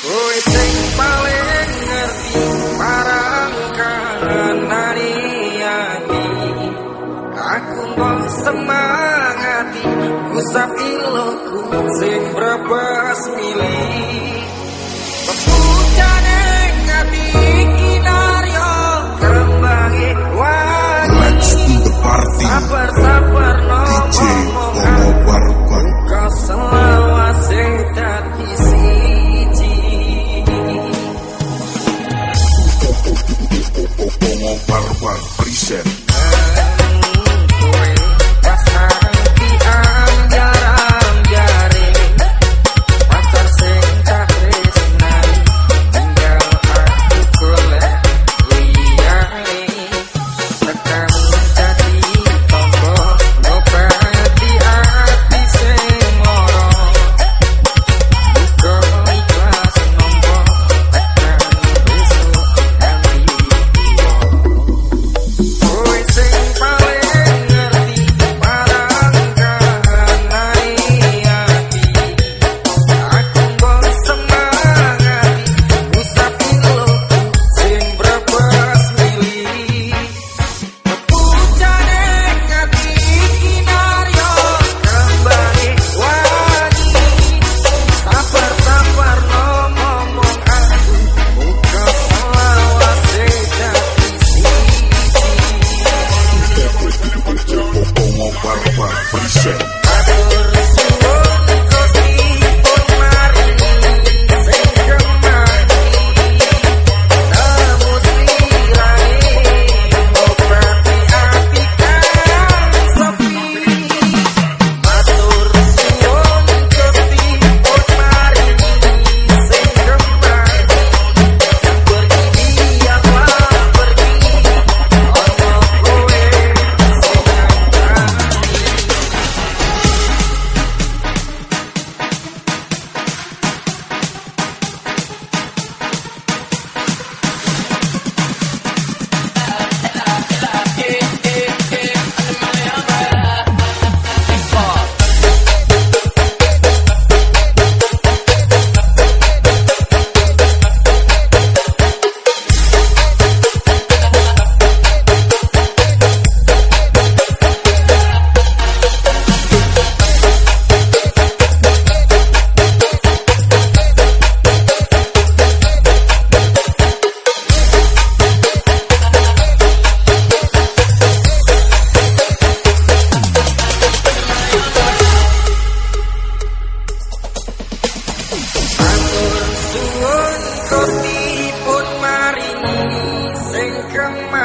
Kowe sing paling ngerti parang kanani ati Aku mong semangati ku Jason. Gustipun marini sing kemah.